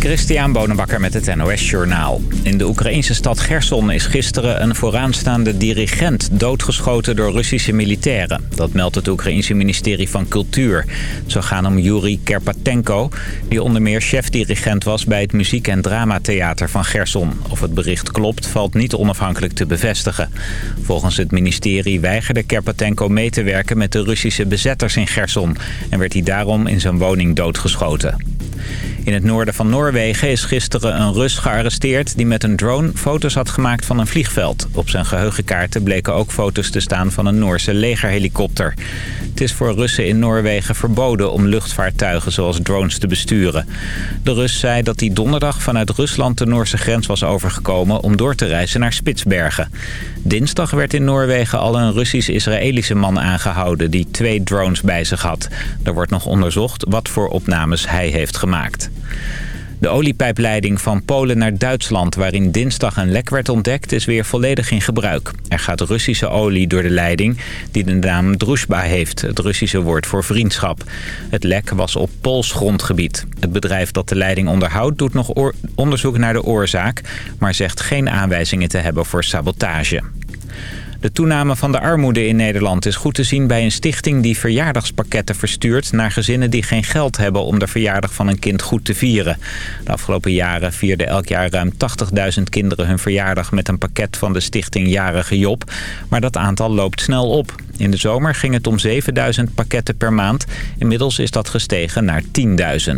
Christian Bonenbakker met het NOS Journaal. In de Oekraïnse stad Gerson is gisteren een vooraanstaande dirigent doodgeschoten door Russische militairen. Dat meldt het Oekraïnse ministerie van Cultuur. Het zou gaan om Yuri Kerpatenko, die onder meer chef-dirigent was bij het muziek- en dramatheater van Gerson. Of het bericht klopt, valt niet onafhankelijk te bevestigen. Volgens het ministerie weigerde Kerpatenko mee te werken met de Russische bezetters in Gerson... en werd hij daarom in zijn woning doodgeschoten. In het noorden van Noorwegen is gisteren een Rus gearresteerd... die met een drone foto's had gemaakt van een vliegveld. Op zijn geheugenkaarten bleken ook foto's te staan van een Noorse legerhelikopter. Het is voor Russen in Noorwegen verboden om luchtvaartuigen zoals drones te besturen. De Rus zei dat hij donderdag vanuit Rusland de Noorse grens was overgekomen... om door te reizen naar Spitsbergen. Dinsdag werd in Noorwegen al een Russisch-Israëlische man aangehouden... die twee drones bij zich had. Er wordt nog onderzocht wat voor opnames hij heeft gemaakt. De oliepijpleiding van Polen naar Duitsland, waarin dinsdag een lek werd ontdekt, is weer volledig in gebruik. Er gaat Russische olie door de leiding, die de naam Druzhba heeft, het Russische woord voor vriendschap. Het lek was op Pools grondgebied. Het bedrijf dat de leiding onderhoudt doet nog onderzoek naar de oorzaak, maar zegt geen aanwijzingen te hebben voor sabotage. De toename van de armoede in Nederland is goed te zien bij een stichting die verjaardagspakketten verstuurt naar gezinnen die geen geld hebben om de verjaardag van een kind goed te vieren. De afgelopen jaren vierden elk jaar ruim 80.000 kinderen hun verjaardag met een pakket van de stichting Jarige Job. Maar dat aantal loopt snel op. In de zomer ging het om 7000 pakketten per maand. Inmiddels is dat gestegen naar 10.000.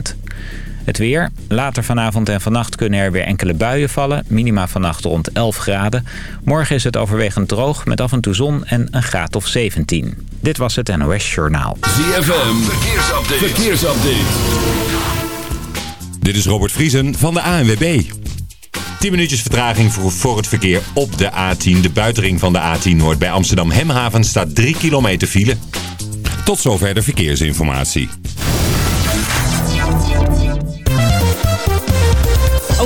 Het weer. Later vanavond en vannacht kunnen er weer enkele buien vallen. Minima vannacht rond 11 graden. Morgen is het overwegend droog met af en toe zon en een graad of 17. Dit was het NOS Journaal. ZFM. Verkeersupdate. Verkeersupdate. Dit is Robert Vriesen van de ANWB. 10 minuutjes vertraging voor, het verkeer op de A10. De buitenring van de A10 Noord bij Amsterdam Hemhaven staat 3 kilometer file. Tot zover de verkeersinformatie.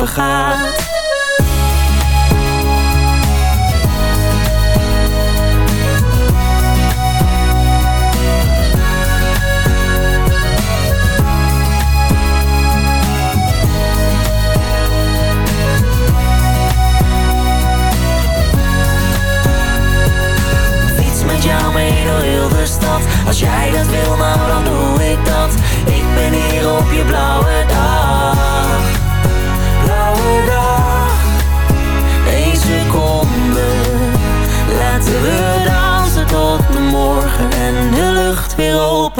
open gaat.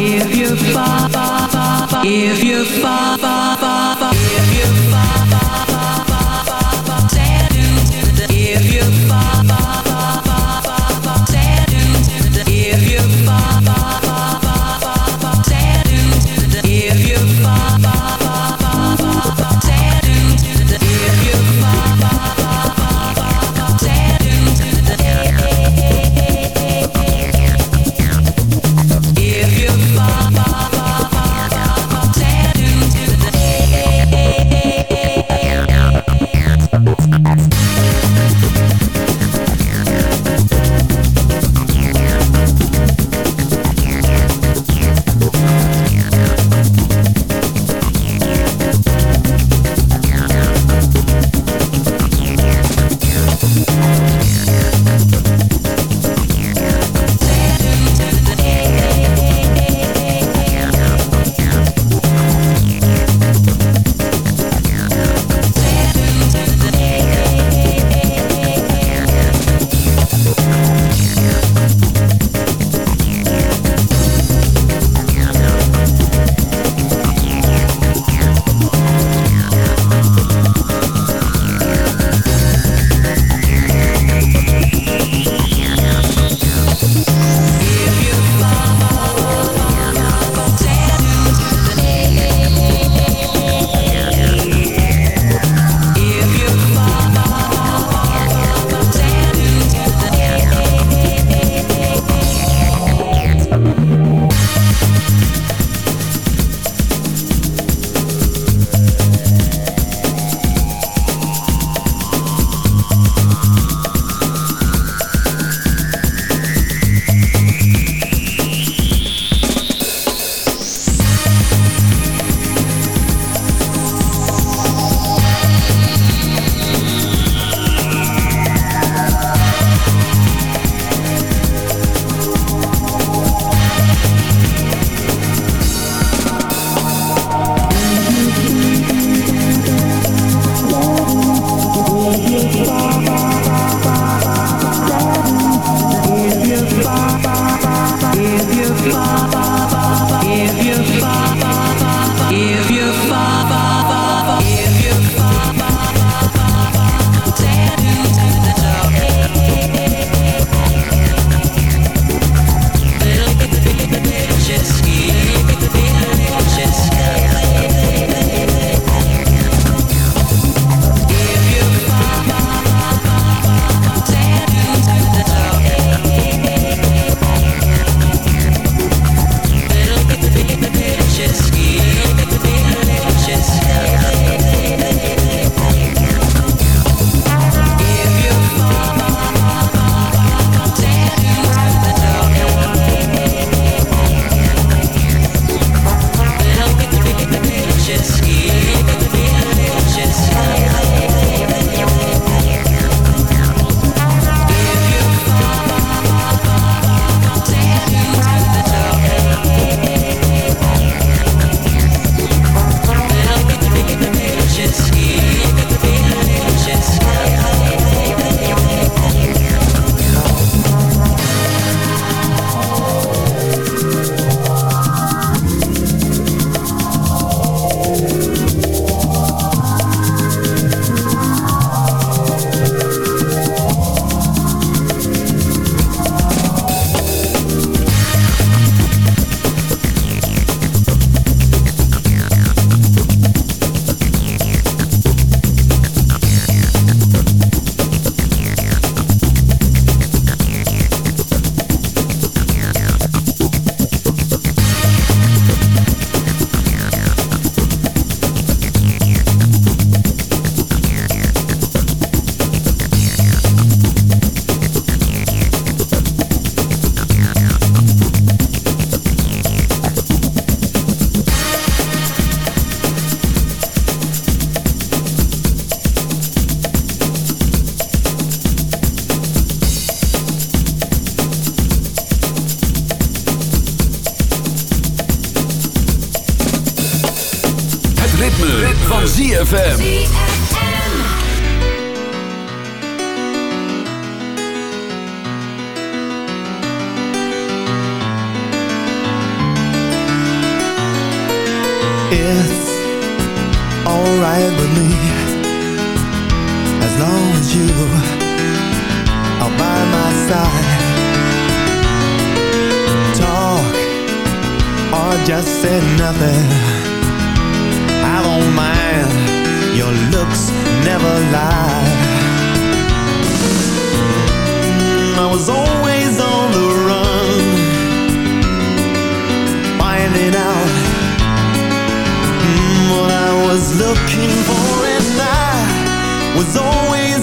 if you fall, far, far, far, if you fall, far, far, far, if you fall.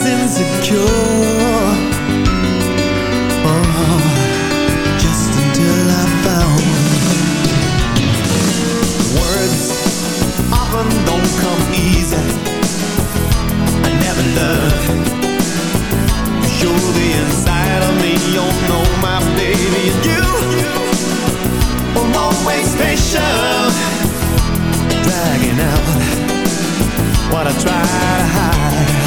Insecure. Oh, Just until I found Words often don't come easy. I never the inside of me. Oh, You'll know my baby And you always patient. Dragging out What I try to hide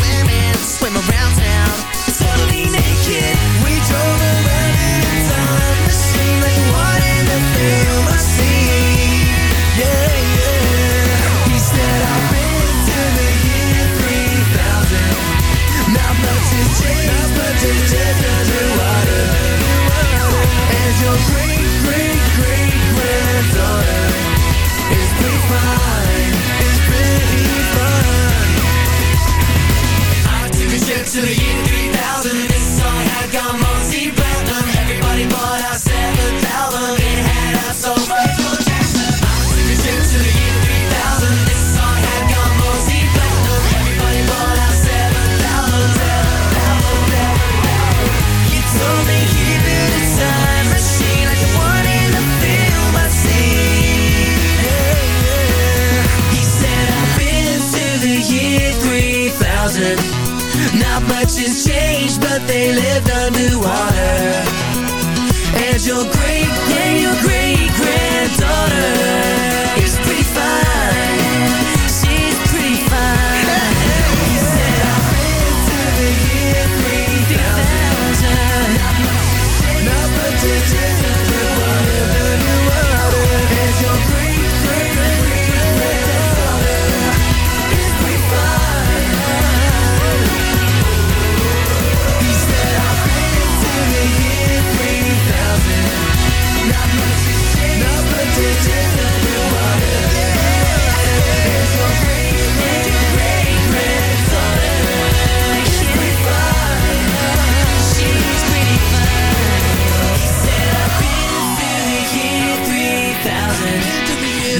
women swim around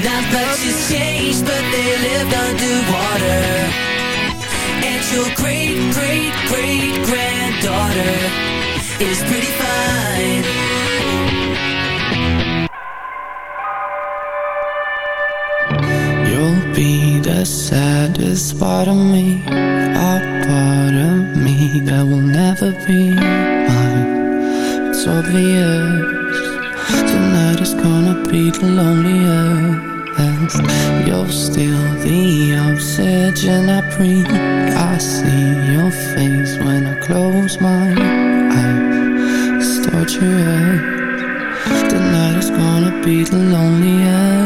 Not much has changed, but they lived underwater. And your great, great, great granddaughter Is pretty fine. You'll be the saddest part of me A part of me that will never be mine. It's obvious be the loneliest You're still the oxygen I breathe. I see your face when I close my eyes. Start your head Tonight is gonna be the loneliest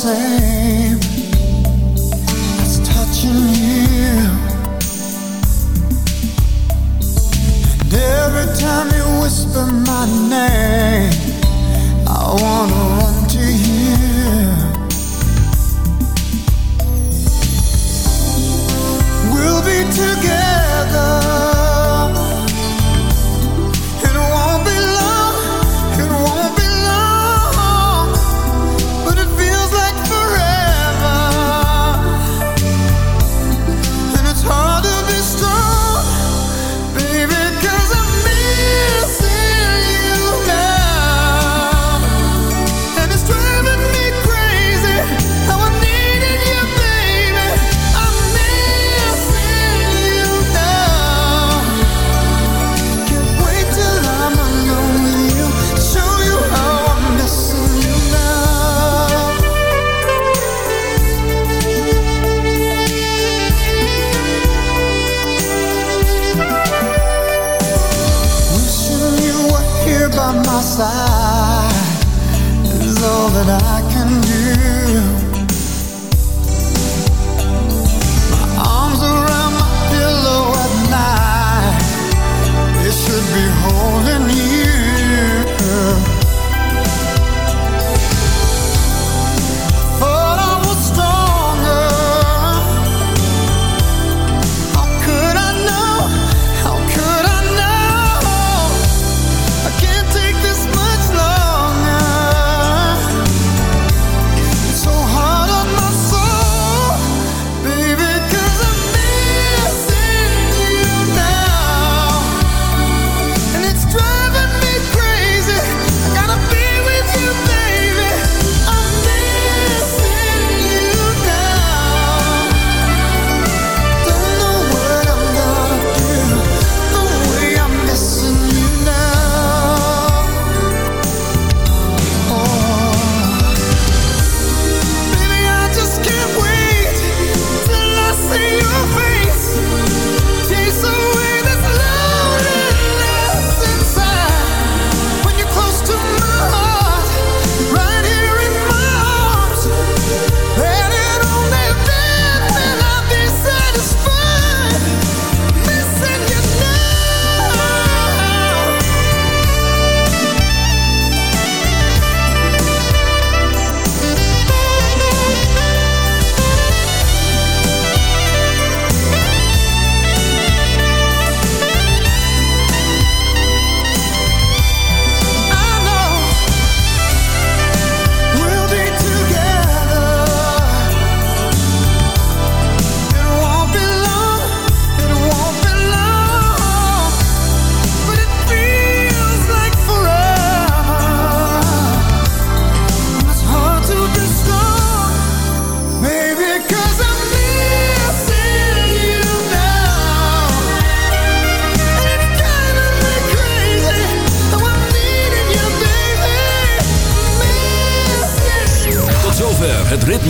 same. It's touching you. And every time you whisper my name.